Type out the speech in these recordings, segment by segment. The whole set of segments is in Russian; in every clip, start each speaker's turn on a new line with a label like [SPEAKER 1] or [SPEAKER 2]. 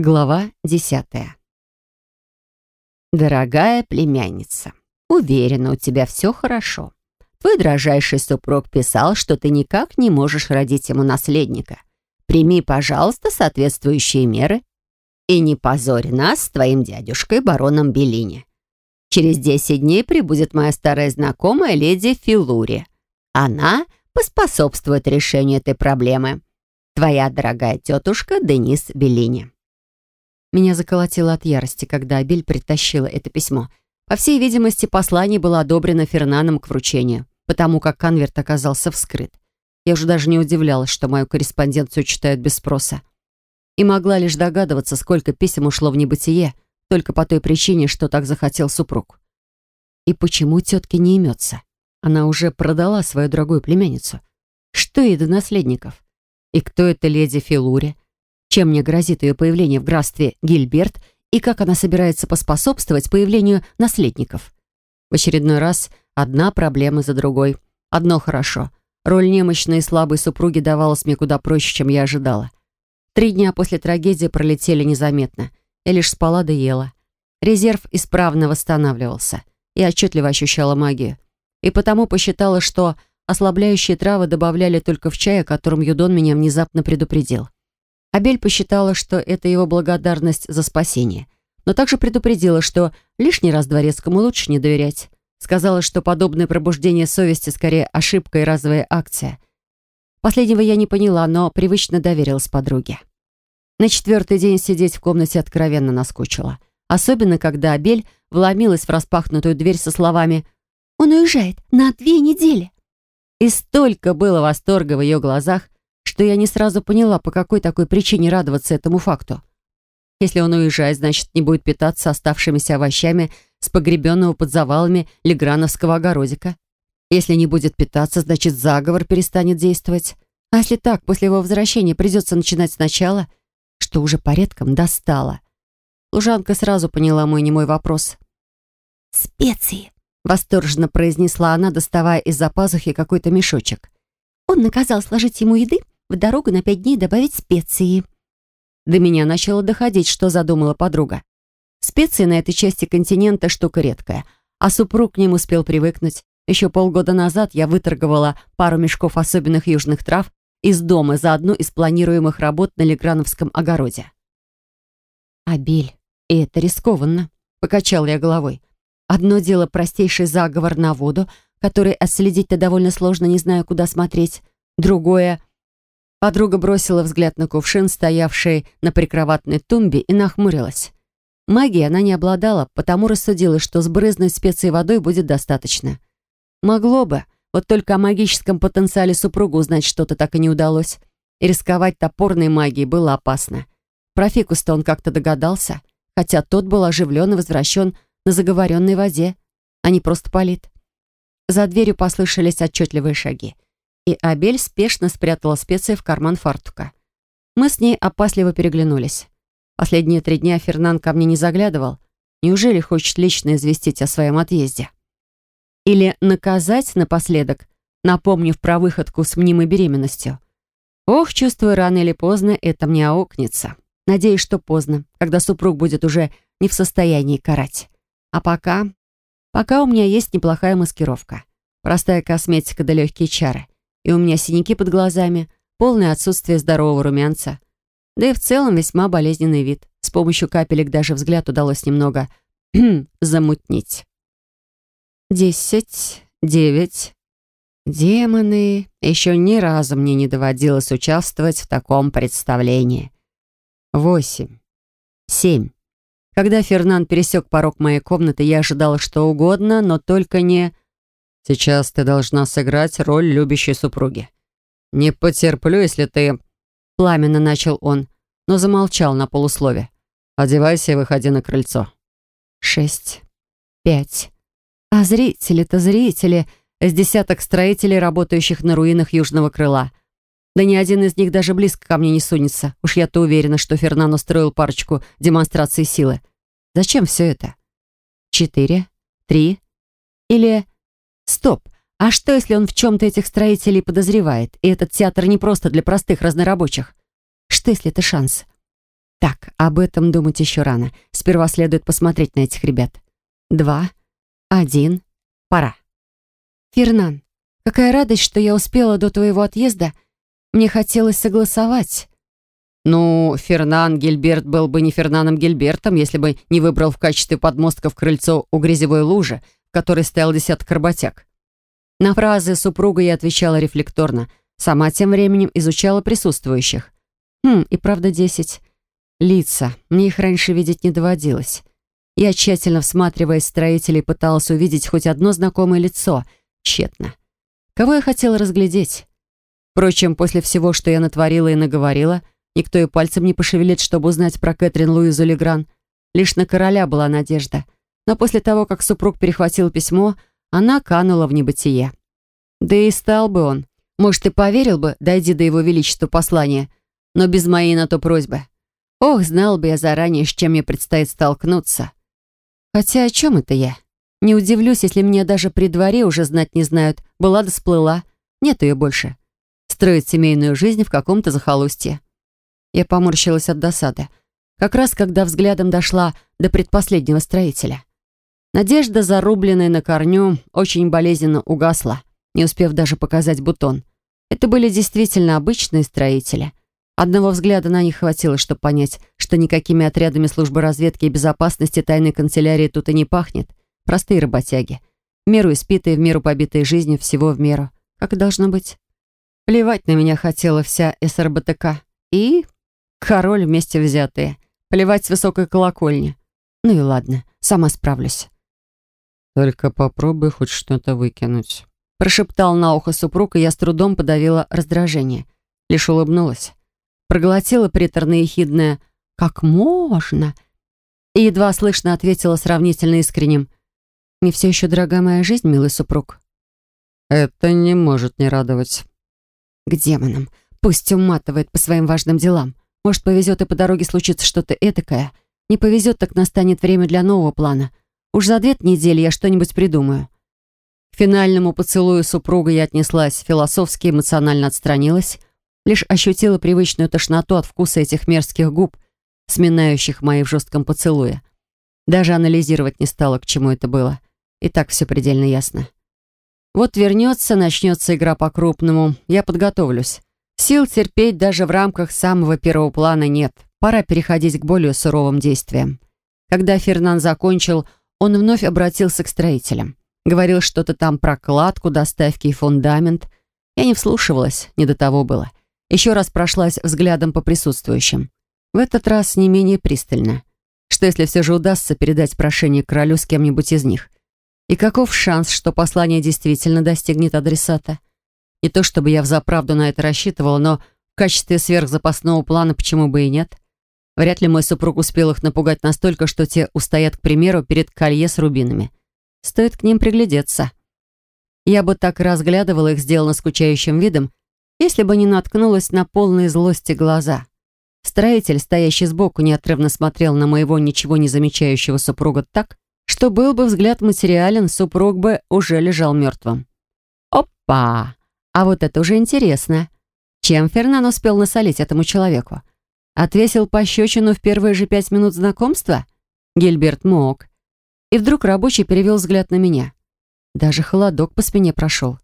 [SPEAKER 1] Глава десятая. Дорогая племянница, уверена, у тебя все хорошо. Твой дрожайший супруг писал, что ты никак не можешь родить ему наследника. Прими, пожалуйста, соответствующие меры и не позорь нас с твоим дядюшкой, бароном Беллини. Через десять дней прибудет моя старая знакомая леди Филури. Она поспособствует решению этой проблемы. Твоя дорогая тетушка Денис Беллини. Меня заколотило от ярости, когда Абель притащила это письмо. По всей видимости, послание было одобрено Фернаном к вручению, потому как конверт оказался вскрыт. Я уже даже не удивлялась, что мою корреспонденцию читают без спроса. И могла лишь догадываться, сколько писем ушло в небытие, только по той причине, что так захотел супруг. И почему тетке не имется? Она уже продала свою дорогую племянницу. Что ей до наследников? И кто эта леди Филури? Чем мне грозит ее появление в графстве Гильберт и как она собирается поспособствовать появлению наследников. В очередной раз одна проблема за другой. Одно хорошо. Роль немощной и слабой супруги давалась мне куда проще, чем я ожидала. Три дня после трагедии пролетели незаметно. Я лишь спала да ела. Резерв исправно восстанавливался. Я отчетливо ощущала магию. И потому посчитала, что ослабляющие травы добавляли только в чай, о котором Юдон меня внезапно предупредил. Абель посчитала, что это его благодарность за спасение, но также предупредила, что лишний раз дворецкому лучше не доверять. Сказала, что подобное пробуждение совести скорее ошибка и разовая акция. Последнего я не поняла, но привычно доверилась подруге. На четвертый день сидеть в комнате откровенно наскучила. Особенно, когда Абель вломилась в распахнутую дверь со словами «Он уезжает на две недели». И столько было восторга в ее глазах, что я не сразу поняла, по какой такой причине радоваться этому факту. Если он уезжает, значит, не будет питаться оставшимися овощами с погребенного под завалами Леграновского огородика. Если не будет питаться, значит, заговор перестанет действовать. А если так, после его возвращения придется начинать сначала, что уже порядком достало. Лужанка сразу поняла мой немой вопрос.
[SPEAKER 2] «Специи», —
[SPEAKER 1] восторженно произнесла она, доставая из-за пазухи какой-то мешочек.
[SPEAKER 2] «Он наказал сложить ему еды в дорогу на пять дней добавить специи.
[SPEAKER 1] До меня начало доходить, что задумала подруга. Специи на этой части континента штука редкая, а супруг к ним успел привыкнуть. Еще полгода назад я выторговала пару мешков особенных южных трав из дома за одну из планируемых работ на Леграновском огороде. «Абель, это рискованно», — покачал я головой. «Одно дело простейший заговор на воду, который отследить-то довольно сложно, не знаю, куда смотреть. Другое Подруга бросила взгляд на кувшин, стоявший на прикроватной тумбе, и нахмурилась. Магией она не обладала, потому рассудила, что сбрызнуть специей водой будет достаточно. Могло бы, вот только о магическом потенциале супруга узнать что-то так и не удалось. И рисковать топорной магией было опасно. Про фикус-то он как-то догадался, хотя тот был оживлен и возвращен на заговоренной воде, а не просто полит. За дверью послышались отчетливые шаги и Абель спешно спрятала специи в карман фартука. Мы с ней опасливо переглянулись. Последние три дня Фернан ко мне не заглядывал. Неужели хочет лично известить о своем отъезде? Или наказать напоследок, напомнив про выходку с мнимой беременностью? Ох, чувствую, рано или поздно это мне аукнется. Надеюсь, что поздно, когда супруг будет уже не в состоянии карать. А пока... Пока у меня есть неплохая маскировка. Простая косметика да легкие чары — и у меня синяки под глазами, полное отсутствие здорового румянца. Да и в целом весьма болезненный вид. С помощью капелек даже взгляд удалось немного замутнить. Десять, девять. Демоны. Еще ни разу мне не доводилось участвовать в таком представлении. Восемь. Семь. Когда Фернан пересек порог моей комнаты, я ожидала что угодно, но только не Сейчас ты должна сыграть роль любящей супруги. Не потерплю, если ты...» Пламенно начал он, но замолчал на полуслове. «Одевайся и выходи на крыльцо». Шесть. Пять. А зрители-то зрители, с десяток строителей, работающих на руинах южного крыла. Да ни один из них даже близко ко мне не сунется. Уж я-то уверена, что Фернан устроил парочку демонстраций силы. Зачем все это? Четыре? Три? Или... Стоп! А что, если он в чем-то этих строителей подозревает, и этот театр не просто для простых разнорабочих? Что, если это шанс? Так, об этом думать еще рано. Сперва следует посмотреть на этих ребят. Два, один, пора.
[SPEAKER 2] Фернан, какая радость, что я успела до твоего отъезда. Мне хотелось согласовать.
[SPEAKER 1] Ну, Фернан Гильберт был бы не Фернаном Гильбертом, если бы не выбрал в качестве подмостков крыльцо у грязевой лужи, в которой стоял десяток работяг. На фразы супруга я отвечала рефлекторно. Сама тем временем изучала присутствующих. Хм, и правда десять. Лица. Мне их раньше видеть не доводилось. Я, тщательно всматриваясь строителей, пыталась увидеть хоть одно знакомое лицо. Тщетно. Кого я хотела разглядеть? Впрочем, после всего, что я натворила и наговорила, никто и пальцем не пошевелит, чтобы узнать про Кэтрин Луизу Легран. Лишь на короля была надежда. Но после того, как супруг перехватил письмо, она канула в небытие. Да и стал бы он. Может, и поверил бы, дойди до его величества послания, но без моей на то просьбы. Ох, знал бы я заранее, с чем мне предстоит столкнуться. Хотя о чем это я? Не удивлюсь, если мне даже при дворе уже знать не знают. Была да сплыла. Нет ее больше. Строит семейную жизнь в каком-то захолустье. Я поморщилась от досады. Как раз когда взглядом дошла до предпоследнего строителя. Надежда, зарубленная на корню, очень болезненно угасла, не успев даже показать бутон. Это были действительно обычные строители. Одного взгляда на них хватило, чтобы понять, что никакими отрядами службы разведки и безопасности тайной канцелярии тут и не пахнет. Простые работяги. В меру испитые, в меру побитые жизнью, всего в меру. Как и должно быть. Плевать на меня хотела вся СРБТК. И король вместе взятые. Плевать с высокой колокольни. Ну и ладно, сама справлюсь.
[SPEAKER 3] «Только попробуй хоть что-то выкинуть», —
[SPEAKER 1] прошептал на ухо супруг, и я с трудом подавила раздражение. Лишь улыбнулась. Проглотила приторно-ехидное «Как можно?» и едва слышно ответила сравнительно искренним «Не все еще дорога моя жизнь, милый супруг».
[SPEAKER 3] «Это не может не радовать».
[SPEAKER 1] «К демонам. Пусть уматывает по своим важным делам. Может, повезет и по дороге случится что-то этакое. Не повезет, так настанет время для нового плана. Уж за две недели я что-нибудь придумаю. К финальному поцелую супруга я отнеслась философски, эмоционально отстранилась, лишь ощутила привычную тошноту от вкуса этих мерзких губ, сминающих мои в жестком поцелуе. Даже анализировать не стала, к чему это было. И так все предельно ясно. Вот вернется, начнется игра по-крупному, я подготовлюсь. Сил терпеть даже в рамках самого первого плана нет. Пора переходить к более суровым действиям. Когда Фернан закончил, он вновь обратился к строителям. Говорил что-то там про кладку, доставки и фундамент. Я не вслушивалась, не до того было. Еще раз прошлась взглядом по присутствующим. В этот раз не менее пристально. Что если все же удастся передать прошение королю с кем-нибудь из них? И каков шанс, что послание действительно достигнет адресата? Не то чтобы я взаправду на это рассчитывала, но в качестве сверхзапасного плана почему бы и нет? Вряд ли мой супруг успел их напугать настолько, что те устоят, к примеру, перед колье с рубинами. Стоит к ним приглядеться. Я бы так разглядывала их сделано скучающим видом, если бы не наткнулась на полные злости глаза. Строитель, стоящий сбоку, неотрывно смотрел на моего ничего не замечающего супруга так, что был бы взгляд материален, супруг бы уже лежал мертвым. Опа! А вот это уже интересно. Чем Фернан успел насолить этому человеку? Отвесил пощечину в первые же пять минут знакомства? Гильберт мог. И вдруг рабочий перевел взгляд на меня. Даже холодок по спине прошел.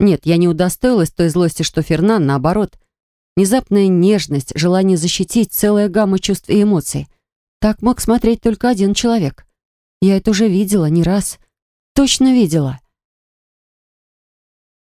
[SPEAKER 1] Нет, я не удостоилась той злости, что Фернан, наоборот. Внезапная нежность, желание защитить, целая гамма чувств и эмоций. Так мог смотреть только один человек. Я это уже видела не раз. Точно видела.